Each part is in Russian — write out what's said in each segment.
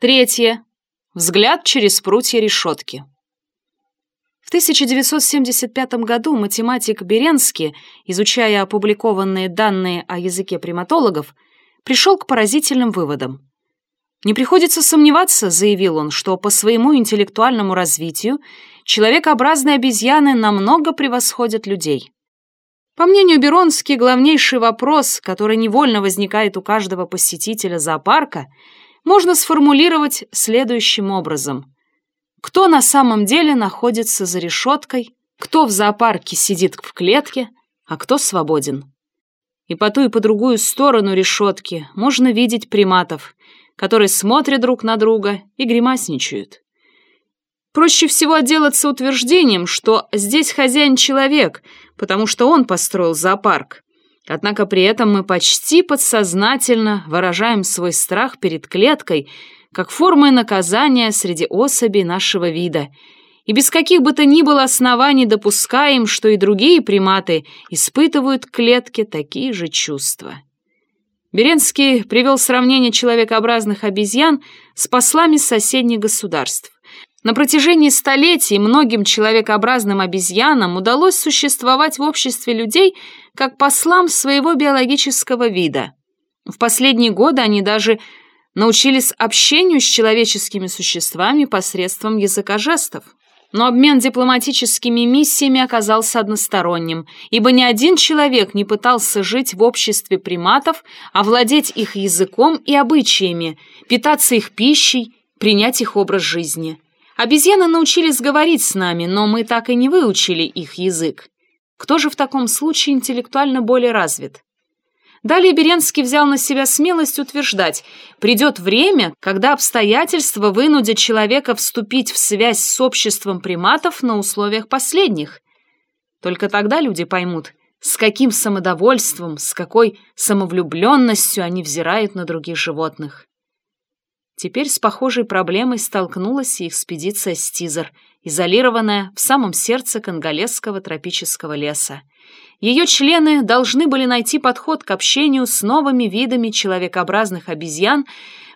Третье. Взгляд через прутья решетки. В 1975 году математик Беренский, изучая опубликованные данные о языке приматологов, пришел к поразительным выводам. «Не приходится сомневаться», — заявил он, «что по своему интеллектуальному развитию человекообразные обезьяны намного превосходят людей». По мнению Беронски, главнейший вопрос, который невольно возникает у каждого посетителя зоопарка, можно сформулировать следующим образом. Кто на самом деле находится за решеткой, кто в зоопарке сидит в клетке, а кто свободен? И по ту и по другую сторону решетки можно видеть приматов, которые смотрят друг на друга и гримасничают. Проще всего отделаться утверждением, что здесь хозяин человек, потому что он построил зоопарк. Однако при этом мы почти подсознательно выражаем свой страх перед клеткой как формой наказания среди особей нашего вида, и без каких бы то ни было оснований допускаем, что и другие приматы испытывают к клетке такие же чувства. Беренский привел сравнение человекообразных обезьян с послами соседних государств. На протяжении столетий многим человекообразным обезьянам удалось существовать в обществе людей как послам своего биологического вида. В последние годы они даже научились общению с человеческими существами посредством языка жестов. Но обмен дипломатическими миссиями оказался односторонним, ибо ни один человек не пытался жить в обществе приматов, овладеть их языком и обычаями, питаться их пищей, принять их образ жизни. Обезьяны научились говорить с нами, но мы так и не выучили их язык. Кто же в таком случае интеллектуально более развит? Далее Беренский взял на себя смелость утверждать, придет время, когда обстоятельства вынудят человека вступить в связь с обществом приматов на условиях последних. Только тогда люди поймут, с каким самодовольством, с какой самовлюбленностью они взирают на других животных. Теперь с похожей проблемой столкнулась и экспедиция «Стизер», изолированная в самом сердце конголезского тропического леса. Ее члены должны были найти подход к общению с новыми видами человекообразных обезьян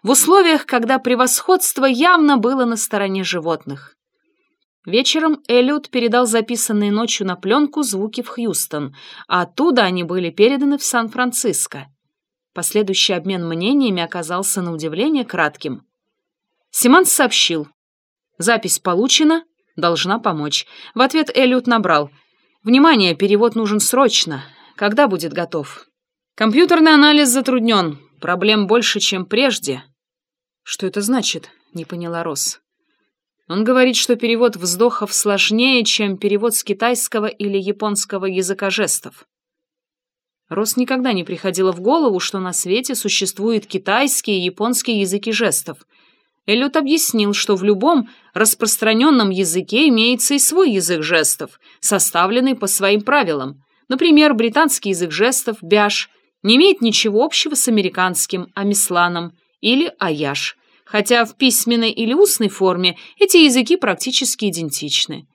в условиях, когда превосходство явно было на стороне животных. Вечером Эллиот передал записанные ночью на пленку звуки в Хьюстон, а оттуда они были переданы в Сан-Франциско. Последующий обмен мнениями оказался на удивление кратким. Симанс сообщил. Запись получена, должна помочь. В ответ Эллиот набрал. «Внимание, перевод нужен срочно. Когда будет готов?» «Компьютерный анализ затруднен. Проблем больше, чем прежде». «Что это значит?» — не поняла Росс. Он говорит, что перевод вздохов сложнее, чем перевод с китайского или японского языка жестов. Рос никогда не приходило в голову, что на свете существуют китайские и японские языки жестов. Эллиот объяснил, что в любом распространенном языке имеется и свой язык жестов, составленный по своим правилам. Например, британский язык жестов, бяш, не имеет ничего общего с американским, амисланом или аяш, хотя в письменной или устной форме эти языки практически идентичны.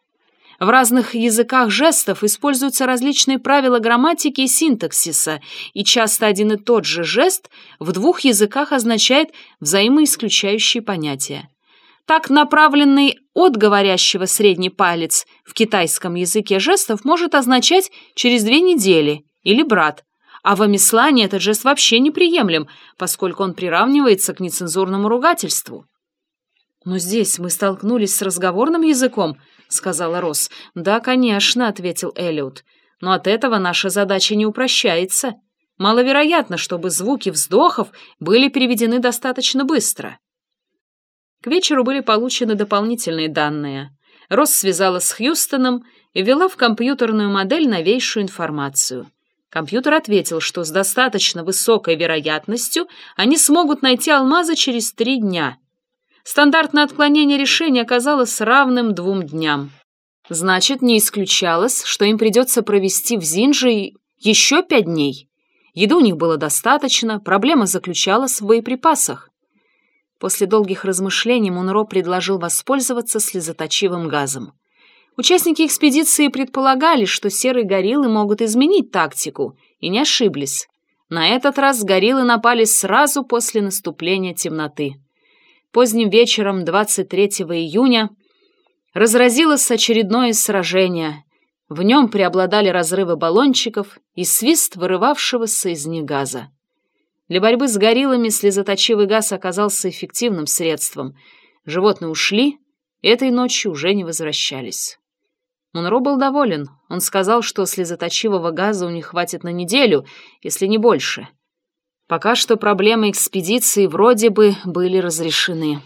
В разных языках жестов используются различные правила грамматики и синтаксиса, и часто один и тот же жест в двух языках означает взаимоисключающие понятия. Так направленный от говорящего средний палец в китайском языке жестов может означать «через две недели» или «брат», а в Амислане этот жест вообще неприемлем, поскольку он приравнивается к нецензурному ругательству. Но здесь мы столкнулись с разговорным языком, — сказала Росс. «Да, конечно», — ответил Эллиот. «Но от этого наша задача не упрощается. Маловероятно, чтобы звуки вздохов были переведены достаточно быстро». К вечеру были получены дополнительные данные. Росс связалась с Хьюстоном и ввела в компьютерную модель новейшую информацию. Компьютер ответил, что с достаточно высокой вероятностью они смогут найти алмазы через три дня — Стандартное отклонение решения оказалось равным двум дням. Значит, не исключалось, что им придется провести в Зинже еще пять дней. Еды у них было достаточно, проблема заключалась в боеприпасах. После долгих размышлений Мунро предложил воспользоваться слезоточивым газом. Участники экспедиции предполагали, что серые гориллы могут изменить тактику, и не ошиблись. На этот раз гориллы напали сразу после наступления темноты. Поздним вечером 23 июня разразилось очередное сражение. В нем преобладали разрывы баллончиков и свист вырывавшегося из них газа. Для борьбы с гориллами слезоточивый газ оказался эффективным средством. Животные ушли, этой ночью уже не возвращались. Монро был доволен. Он сказал, что слезоточивого газа у них хватит на неделю, если не больше. Пока что проблемы экспедиции вроде бы были разрешены.